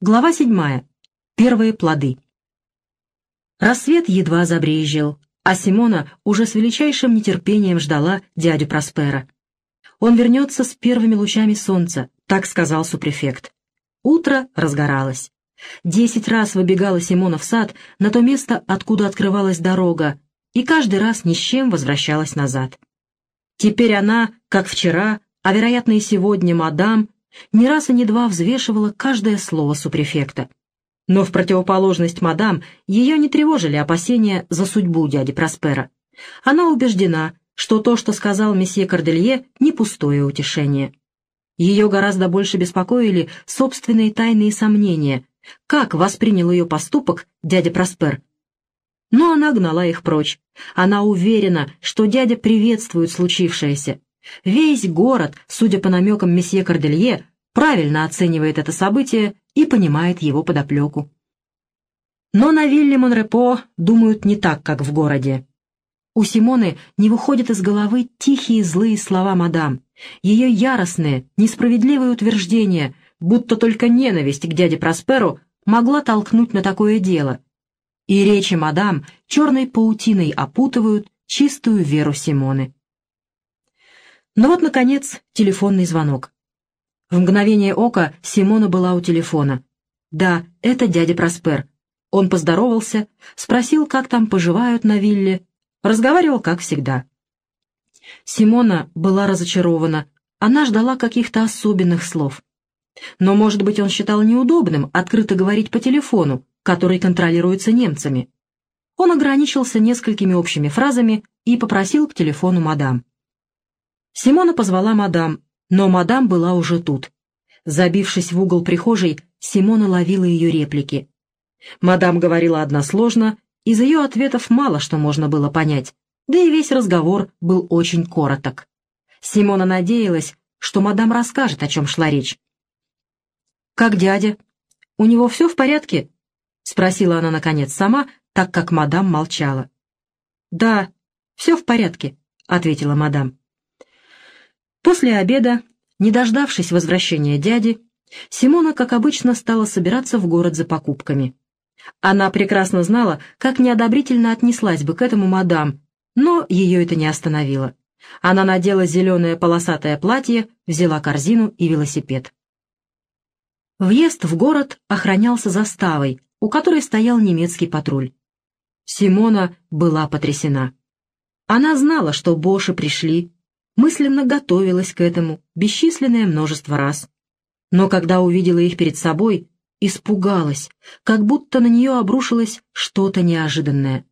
Глава седьмая. Первые плоды. Рассвет едва забрезжил, а Симона уже с величайшим нетерпением ждала дядю Проспера. Он вернется с первыми лучами солнца, так сказал супрефект. Утро разгоралось. Десять раз выбегала Симона в сад на то место, откуда открывалась дорога, и каждый раз ни с чем возвращалась назад. Теперь она, как вчера, а вероятно и сегодня мадам, ни раз и не два взвешивала каждое слово супрефекта. Но в противоположность мадам ее не тревожили опасения за судьбу дяди Проспера. Она убеждена, что то, что сказал месье Корделье, не пустое утешение. Ее гораздо больше беспокоили собственные тайные сомнения, как воспринял ее поступок дядя Проспер. Но она гнала их прочь. Она уверена, что дядя приветствует случившееся, Весь город, судя по намекам месье Корделье, правильно оценивает это событие и понимает его подоплеку. Но на вилле Монрепо думают не так, как в городе. У Симоны не выходят из головы тихие злые слова мадам, ее яростные, несправедливые утверждения, будто только ненависть к дяде Просперу могла толкнуть на такое дело. И речи мадам черной паутиной опутывают чистую веру Симоны. Но вот, наконец, телефонный звонок. В мгновение ока Симона была у телефона. Да, это дядя Проспер. Он поздоровался, спросил, как там поживают на вилле, разговаривал, как всегда. Симона была разочарована, она ждала каких-то особенных слов. Но, может быть, он считал неудобным открыто говорить по телефону, который контролируется немцами. Он ограничился несколькими общими фразами и попросил к телефону мадам. Симона позвала мадам, но мадам была уже тут. Забившись в угол прихожей, Симона ловила ее реплики. Мадам говорила односложно, из ее ответов мало что можно было понять, да и весь разговор был очень короток. Симона надеялась, что мадам расскажет, о чем шла речь. «Как дядя? У него все в порядке?» — спросила она, наконец, сама, так как мадам молчала. «Да, все в порядке», — ответила мадам. После обеда, не дождавшись возвращения дяди, Симона, как обычно, стала собираться в город за покупками. Она прекрасно знала, как неодобрительно отнеслась бы к этому мадам, но ее это не остановило. Она надела зеленое полосатое платье, взяла корзину и велосипед. Въезд в город охранялся заставой, у которой стоял немецкий патруль. Симона была потрясена. Она знала, что Боши пришли, мысленно готовилась к этому бесчисленное множество раз. Но когда увидела их перед собой, испугалась, как будто на нее обрушилось что-то неожиданное.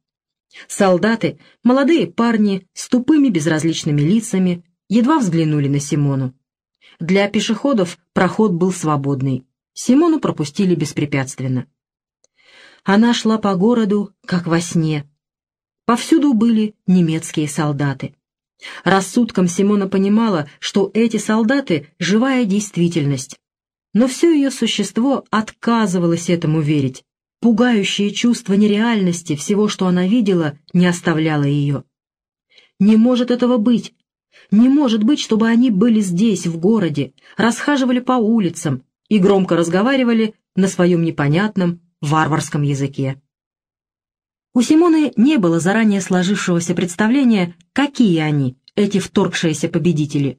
Солдаты, молодые парни с тупыми безразличными лицами, едва взглянули на Симону. Для пешеходов проход был свободный. Симону пропустили беспрепятственно. Она шла по городу, как во сне. Повсюду были немецкие солдаты. Рассудком Симона понимала, что эти солдаты — живая действительность. Но все ее существо отказывалось этому верить. Пугающее чувство нереальности всего, что она видела, не оставляло ее. Не может этого быть. Не может быть, чтобы они были здесь, в городе, расхаживали по улицам и громко разговаривали на своем непонятном варварском языке. У Симоны не было заранее сложившегося представления, какие они, эти вторгшиеся победители.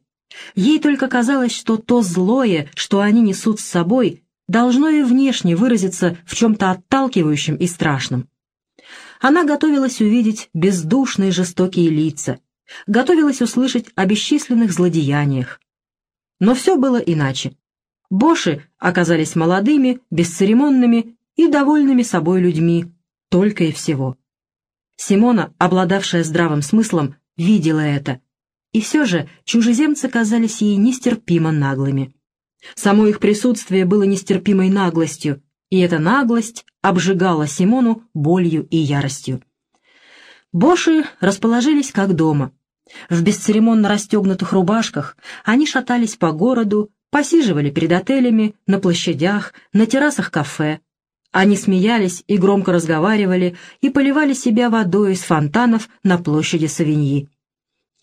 Ей только казалось, что то злое, что они несут с собой, должно и внешне выразиться в чем-то отталкивающем и страшном. Она готовилась увидеть бездушные жестокие лица, готовилась услышать о бесчисленных злодеяниях. Но все было иначе. Боши оказались молодыми, бесцеремонными и довольными собой людьми, только и всего. Симона, обладавшая здравым смыслом, видела это. И все же чужеземцы казались ей нестерпимо наглыми. Само их присутствие было нестерпимой наглостью, и эта наглость обжигала Симону болью и яростью. Боши расположились как дома. В бесцеремонно расстегнутых рубашках они шатались по городу, посиживали перед отелями, на площадях, на террасах кафе, они смеялись и громко разговаривали и поливали себя водой из фонтанов на площади Савиньи.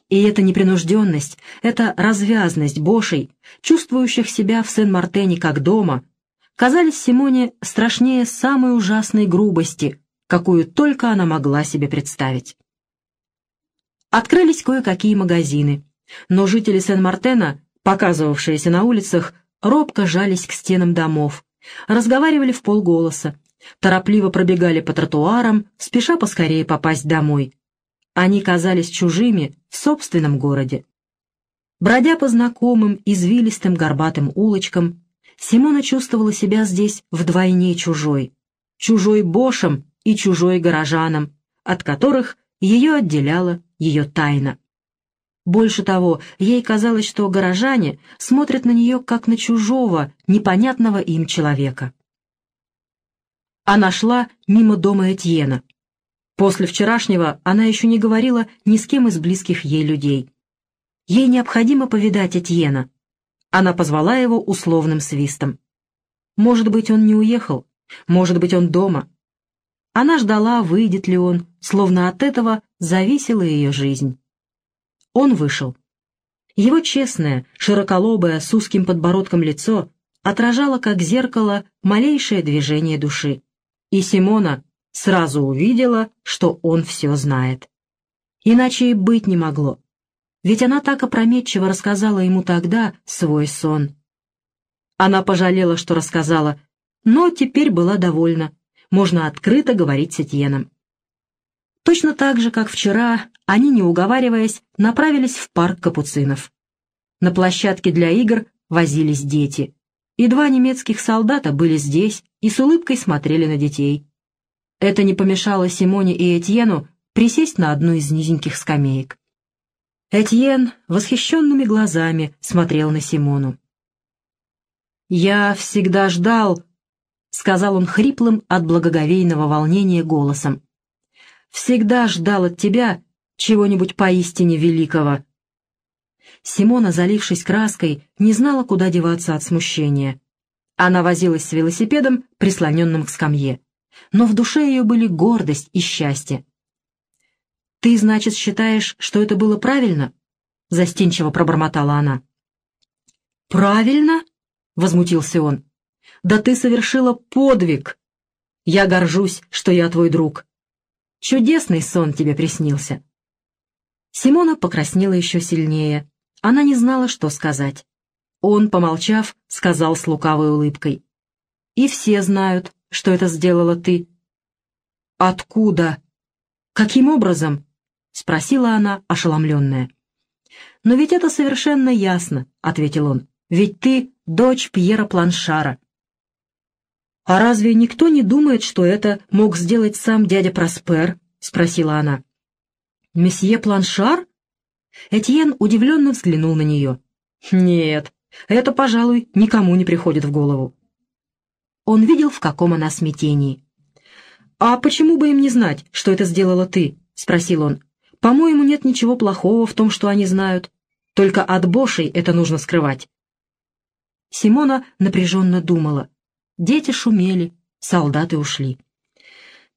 И эта непринужденность, эта развязность бошей, чувствующих себя в Сен-Мартене как дома, казались Симоне страшнее самой ужасной грубости, какую только она могла себе представить. Открылись кое-какие магазины, но жители Сен-Мартена, показывавшиеся на улицах, робко жались к стенам домов, разговаривали в полголоса, торопливо пробегали по тротуарам, спеша поскорее попасть домой. Они казались чужими в собственном городе. Бродя по знакомым, извилистым, горбатым улочкам, Симона чувствовала себя здесь вдвойне чужой. Чужой Бошем и чужой горожанам, от которых ее отделяла ее тайна. Больше того, ей казалось, что горожане смотрят на нее как на чужого, непонятного им человека. Она шла мимо дома Этьена. После вчерашнего она еще не говорила ни с кем из близких ей людей. Ей необходимо повидать Этьена. Она позвала его условным свистом. Может быть, он не уехал, может быть, он дома. Она ждала, выйдет ли он, словно от этого зависела ее жизнь. Он вышел. Его честное, широколобое, с узким подбородком лицо отражало, как зеркало, малейшее движение души. И Симона сразу увидела, что он все знает. Иначе и быть не могло. Ведь она так опрометчиво рассказала ему тогда свой сон. Она пожалела, что рассказала, но теперь была довольна. Можно открыто говорить с Этьеном. Точно так же, как вчера, они, не уговариваясь, направились в парк капуцинов. На площадке для игр возились дети, и два немецких солдата были здесь и с улыбкой смотрели на детей. Это не помешало Симоне и Этьену присесть на одну из низеньких скамеек. Этьен восхищенными глазами смотрел на Симону. «Я всегда ждал», — сказал он хриплым от благоговейного волнения голосом, всегда ждал от тебя чего-нибудь поистине великого». Симона, залившись краской, не знала, куда деваться от смущения. Она возилась с велосипедом, прислоненным к скамье. Но в душе ее были гордость и счастье. «Ты, значит, считаешь, что это было правильно?» — застенчиво пробормотала она. «Правильно?» — возмутился он. «Да ты совершила подвиг! Я горжусь, что я твой друг. Чудесный сон тебе приснился». Симона покраснела еще сильнее. Она не знала, что сказать. Он, помолчав, сказал с лукавой улыбкой. «И все знают, что это сделала ты». «Откуда? Каким образом?» — спросила она, ошеломленная. «Но ведь это совершенно ясно», — ответил он. «Ведь ты дочь Пьера Планшара». «А разве никто не думает, что это мог сделать сам дядя Проспер?» — спросила она. «Месье Планшар?» Этьен удивленно взглянул на нее. «Нет, это, пожалуй, никому не приходит в голову». Он видел, в каком она смятении. «А почему бы им не знать, что это сделала ты?» — спросил он. «По-моему, нет ничего плохого в том, что они знают. Только от Бошей это нужно скрывать». Симона напряженно думала. Дети шумели, солдаты ушли.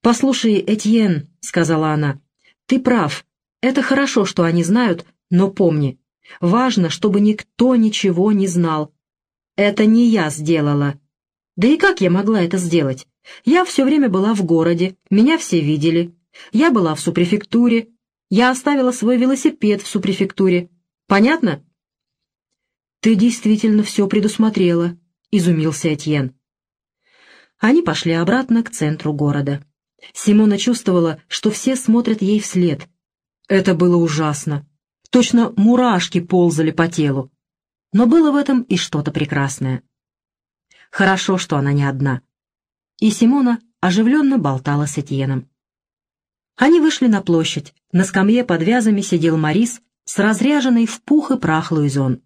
«Послушай, Этьен», — сказала она, — «ты прав. Это хорошо, что они знают, но помни, важно, чтобы никто ничего не знал. Это не я сделала. Да и как я могла это сделать? Я все время была в городе, меня все видели. Я была в супрефектуре. Я оставила свой велосипед в супрефектуре. Понятно?» «Ты действительно все предусмотрела», — изумился Этьен. Они пошли обратно к центру города. Симона чувствовала, что все смотрят ей вслед. Это было ужасно. Точно мурашки ползали по телу. Но было в этом и что-то прекрасное. Хорошо, что она не одна. И Симона оживленно болтала с Этьеном. Они вышли на площадь. На скамье под вязами сидел Марис с разряженной в пух и прах Луизон.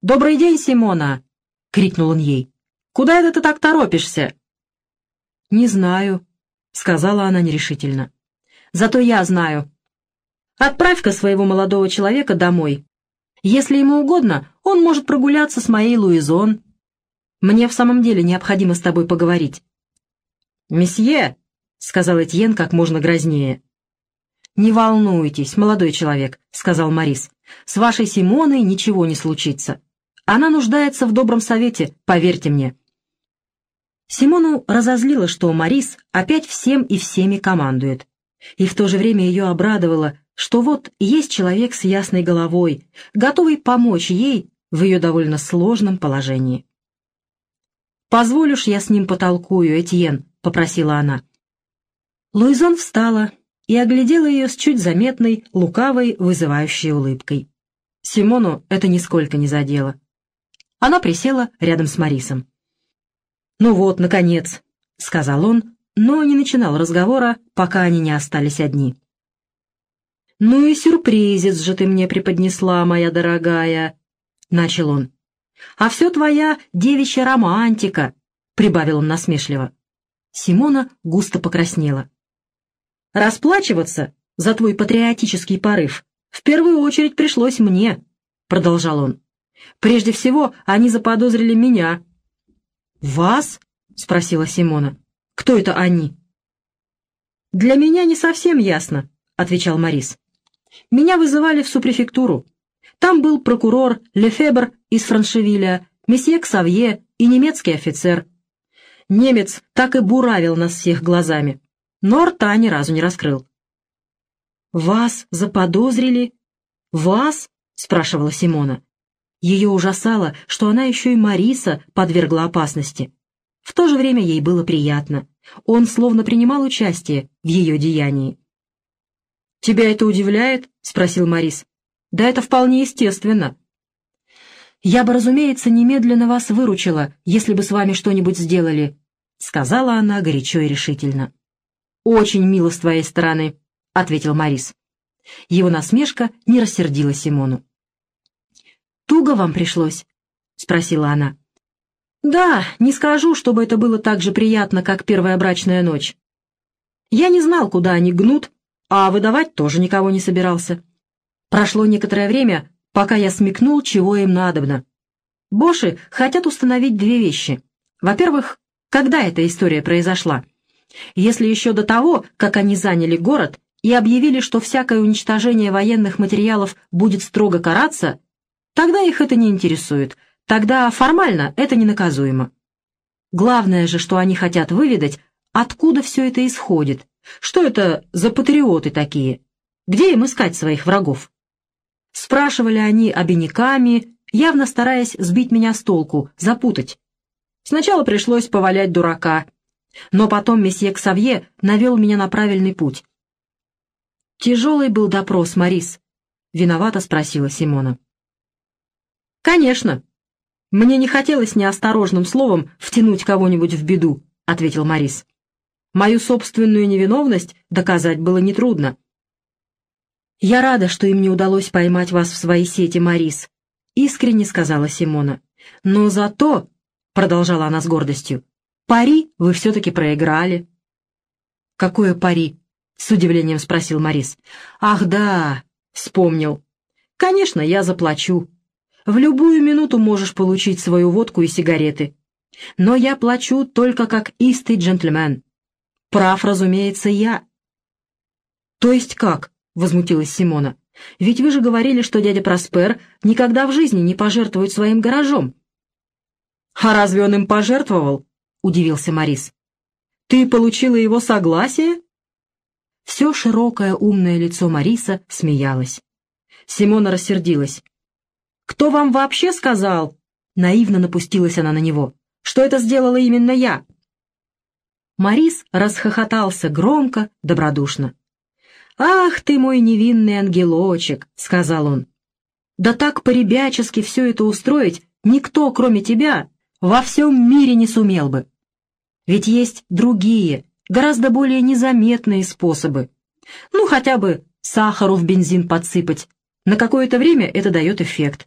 «Добрый день, Симона!» — крикнул он ей. Куда это ты так торопишься?» «Не знаю», — сказала она нерешительно. «Зато я знаю. Отправь-ка своего молодого человека домой. Если ему угодно, он может прогуляться с моей Луизон. Мне в самом деле необходимо с тобой поговорить». «Месье», — сказал Этьен как можно грознее. «Не волнуйтесь, молодой человек», — сказал Морис. «С вашей Симоной ничего не случится. Она нуждается в добром совете, поверьте мне. Симону разозлило, что Марис опять всем и всеми командует. И в то же время ее обрадовало, что вот есть человек с ясной головой, готовый помочь ей в ее довольно сложном положении. «Позволишь, я с ним потолкую, Этьен?» — попросила она. Луизон встала и оглядела ее с чуть заметной, лукавой, вызывающей улыбкой. Симону это нисколько не задело. Она присела рядом с Марисом. «Ну вот, наконец», — сказал он, но не начинал разговора, пока они не остались одни. «Ну и сюрпризец же ты мне преподнесла, моя дорогая», — начал он. «А все твоя девичья романтика», — прибавил он насмешливо. Симона густо покраснела. «Расплачиваться за твой патриотический порыв в первую очередь пришлось мне», — продолжал он. «Прежде всего они заподозрили меня». «Вас?» — спросила Симона. «Кто это они?» «Для меня не совсем ясно», — отвечал Морис. «Меня вызывали в супрефектуру. Там был прокурор Лефебр из Франшевиля, месье Ксавье и немецкий офицер. Немец так и буравил нас всех глазами но рта ни разу не раскрыл. «Вас заподозрили? Вас?» — спрашивала Симона. Ее ужасало, что она еще и Мариса подвергла опасности. В то же время ей было приятно. Он словно принимал участие в ее деянии. «Тебя это удивляет?» — спросил Марис. «Да это вполне естественно». «Я бы, разумеется, немедленно вас выручила, если бы с вами что-нибудь сделали», — сказала она горячо и решительно. «Очень мило с твоей стороны», — ответил Морис. Его насмешка не рассердила Симону. «Туго вам пришлось?» — спросила она. «Да, не скажу, чтобы это было так же приятно, как первая брачная ночь. Я не знал, куда они гнут, а выдавать тоже никого не собирался. Прошло некоторое время, пока я смекнул, чего им надобно. Боши хотят установить две вещи. Во-первых, когда эта история произошла? Если еще до того, как они заняли город и объявили, что всякое уничтожение военных материалов будет строго караться, тогда их это не интересует, тогда формально это ненаказуемо. Главное же, что они хотят выведать, откуда все это исходит, что это за патриоты такие, где им искать своих врагов. Спрашивали они обиняками, явно стараясь сбить меня с толку, запутать. Сначала пришлось повалять дурака, но потом месье Ксавье навел меня на правильный путь. «Тяжелый был допрос, Марис», — виновато спросила Симона. «Конечно. Мне не хотелось неосторожным словом втянуть кого-нибудь в беду», — ответил Марис. «Мою собственную невиновность доказать было нетрудно». «Я рада, что им не удалось поймать вас в свои сети, Марис», — искренне сказала Симона. «Но зато», — продолжала она с гордостью, Пари вы все-таки проиграли». «Какое пари?» — с удивлением спросил Морис. «Ах, да, вспомнил. Конечно, я заплачу. В любую минуту можешь получить свою водку и сигареты. Но я плачу только как истый джентльмен. Прав, разумеется, я». «То есть как?» — возмутилась Симона. «Ведь вы же говорили, что дядя Проспер никогда в жизни не пожертвует своим гаражом». «А разве он им пожертвовал?» — удивился Морис. «Ты получила его согласие?» Все широкое умное лицо Мариса смеялось. Симона рассердилась. «Кто вам вообще сказал?» Наивно напустилась она на него. «Что это сделала именно я?» Марис расхохотался громко, добродушно. «Ах ты мой невинный ангелочек!» — сказал он. «Да так по-ребячески все это устроить никто, кроме тебя, во всем мире не сумел бы. Ведь есть другие, гораздо более незаметные способы. Ну, хотя бы сахару в бензин подсыпать. На какое-то время это дает эффект.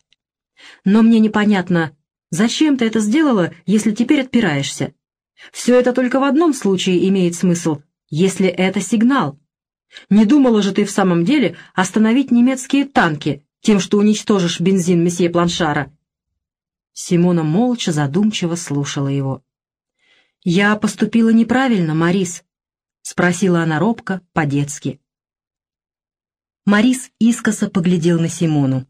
Но мне непонятно, зачем ты это сделала, если теперь отпираешься? Все это только в одном случае имеет смысл, если это сигнал. Не думала же ты в самом деле остановить немецкие танки тем, что уничтожишь бензин месье Планшара?» Симона молча, задумчиво слушала его. «Я поступила неправильно, Марис?» — спросила она робко, по-детски. Марис искоса поглядел на Симону.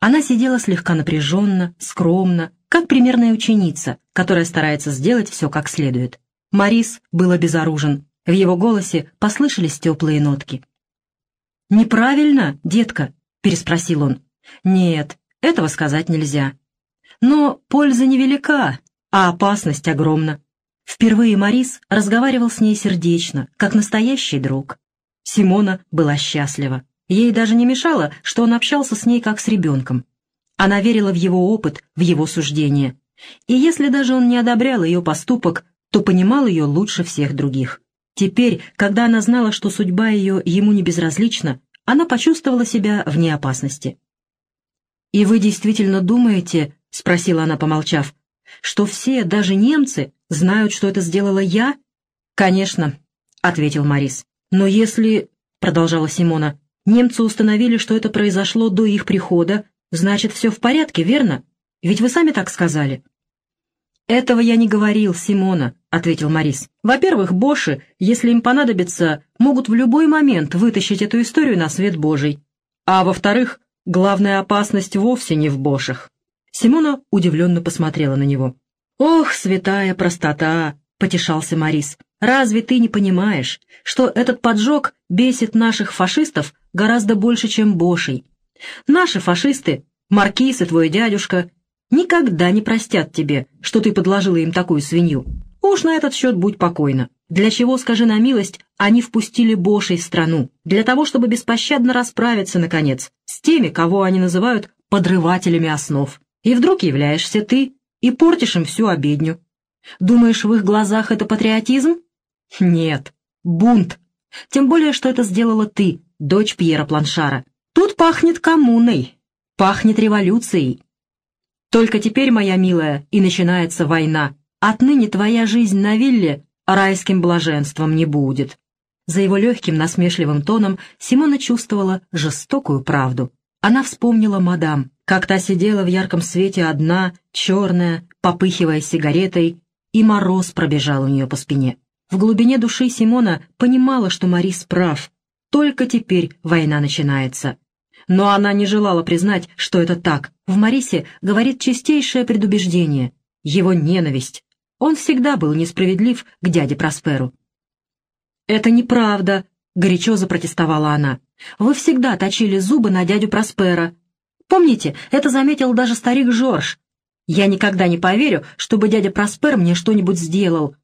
Она сидела слегка напряженно, скромно, как примерная ученица, которая старается сделать все как следует. Марис был обезоружен. В его голосе послышались теплые нотки. «Неправильно, детка?» — переспросил он. «Нет, этого сказать нельзя. Но польза невелика, а опасность огромна. Впервые Марис разговаривал с ней сердечно, как настоящий друг. Симона была счастлива. Ей даже не мешало, что он общался с ней как с ребенком. Она верила в его опыт, в его суждение. И если даже он не одобрял ее поступок, то понимал ее лучше всех других. Теперь, когда она знала, что судьба ее ему не безразлична, она почувствовала себя вне опасности. «И вы действительно думаете, — спросила она, помолчав, — что все, даже немцы, знают, что это сделала я?» «Конечно», — ответил Морис. «Но если, — продолжала Симона, — немцы установили, что это произошло до их прихода, значит, все в порядке, верно? Ведь вы сами так сказали». «Этого я не говорил, Симона», — ответил Морис. «Во-первых, Боши, если им понадобится, могут в любой момент вытащить эту историю на свет Божий. А во-вторых, главная опасность вовсе не в Бошах». Симона удивленно посмотрела на него. «Ох, святая простота!» — потешался Морис. «Разве ты не понимаешь, что этот поджог бесит наших фашистов гораздо больше, чем Бошей? Наши фашисты, Маркиз и твой дядюшка, никогда не простят тебе, что ты подложила им такую свинью. Уж на этот счет будь покойна. Для чего, скажи на милость, они впустили Бошей в страну? Для того, чтобы беспощадно расправиться, наконец, с теми, кого они называют подрывателями основ. И вдруг являешься ты и портишь им всю обедню. Думаешь, в их глазах это патриотизм? Нет, бунт. Тем более, что это сделала ты, дочь Пьера Планшара. Тут пахнет коммуной, пахнет революцией. Только теперь, моя милая, и начинается война. Отныне твоя жизнь на вилле райским блаженством не будет». За его легким насмешливым тоном Симона чувствовала жестокую правду. Она вспомнила мадам, как та сидела в ярком свете одна, черная, попыхивая сигаретой, и мороз пробежал у нее по спине. В глубине души Симона понимала, что Марис прав. Только теперь война начинается. Но она не желала признать, что это так. В Марисе говорит чистейшее предубеждение, его ненависть. Он всегда был несправедлив к дяде Просперу. «Это неправда», — горячо запротестовала она. «Вы всегда точили зубы на дядю Проспера. Помните, это заметил даже старик Жорж. Я никогда не поверю, чтобы дядя Проспер мне что-нибудь сделал».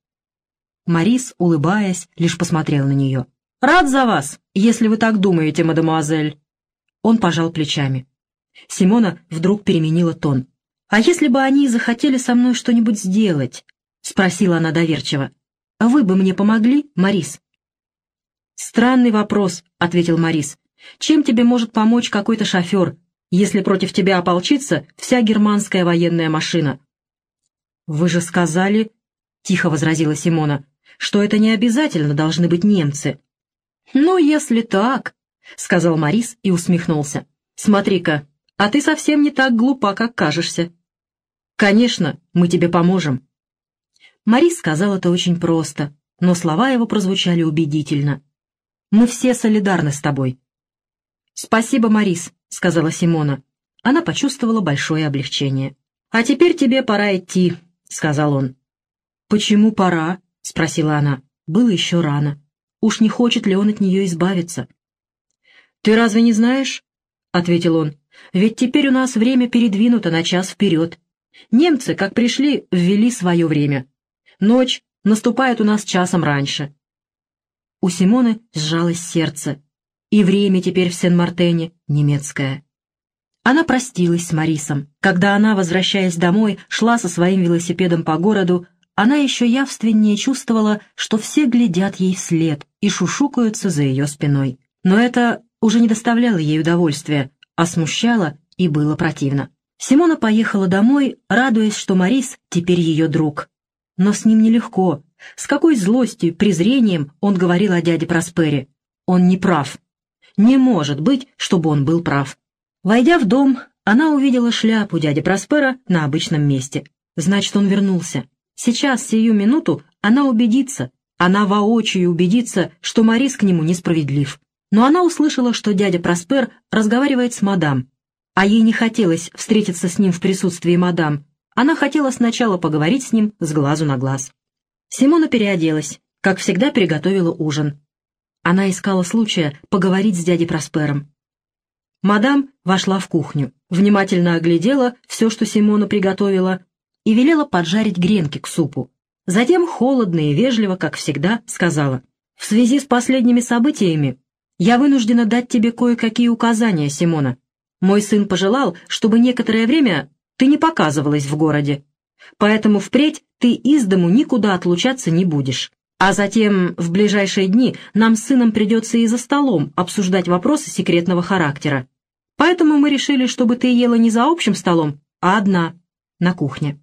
Марис, улыбаясь, лишь посмотрел на нее. «Рад за вас, если вы так думаете, мадемуазель». Он пожал плечами. Симона вдруг переменила тон. «А если бы они захотели со мной что-нибудь сделать?» — спросила она доверчиво. «Вы бы мне помогли, Марис?» «Странный вопрос», — ответил Марис. «Чем тебе может помочь какой-то шофер, если против тебя ополчится вся германская военная машина?» «Вы же сказали», — тихо возразила Симона, — «что это не обязательно должны быть немцы». «Ну, если так», — сказал Морис и усмехнулся. «Смотри-ка, а ты совсем не так глупа, как кажешься». «Конечно, мы тебе поможем». Морис сказал это очень просто, но слова его прозвучали убедительно. «Мы все солидарны с тобой». «Спасибо, Морис», — сказала Симона. Она почувствовала большое облегчение. «А теперь тебе пора идти», — сказал он. «Почему пора?» — спросила она. Было еще рано. Уж не хочет ли он от нее избавиться? «Ты разве не знаешь?» — ответил он. «Ведь теперь у нас время передвинуто на час вперед. Немцы, как пришли, ввели свое время. Ночь наступает у нас часом раньше». У Симоны сжалось сердце, и время теперь в Сен-Мартене немецкое. Она простилась с Марисом. Когда она, возвращаясь домой, шла со своим велосипедом по городу, она еще явственнее чувствовала, что все глядят ей вслед и шушукаются за ее спиной. Но это уже не доставляло ей удовольствия, а смущало и было противно. Симона поехала домой, радуясь, что Марис теперь ее друг. Но с ним нелегко. С какой злостью, презрением он говорил о дяде Проспере. Он не прав. Не может быть, чтобы он был прав. Войдя в дом, она увидела шляпу дяди Проспера на обычном месте. Значит, он вернулся. Сейчас, сию минуту, она убедится, она воочию убедится, что Марис к нему несправедлив но она услышала, что дядя Проспер разговаривает с мадам, а ей не хотелось встретиться с ним в присутствии мадам, она хотела сначала поговорить с ним с глазу на глаз. Симона переоделась, как всегда приготовила ужин. Она искала случая поговорить с дядей Проспером. Мадам вошла в кухню, внимательно оглядела все, что Симона приготовила, и велела поджарить гренки к супу. Затем, холодно и вежливо, как всегда, сказала, «В связи с последними событиями я вынуждена дать тебе кое-какие указания, Симона. Мой сын пожелал, чтобы некоторое время ты не показывалась в городе, поэтому впредь ты из дому никуда отлучаться не будешь. А затем, в ближайшие дни, нам с сыном придется и за столом обсуждать вопросы секретного характера. Поэтому мы решили, чтобы ты ела не за общим столом, а одна, на кухне.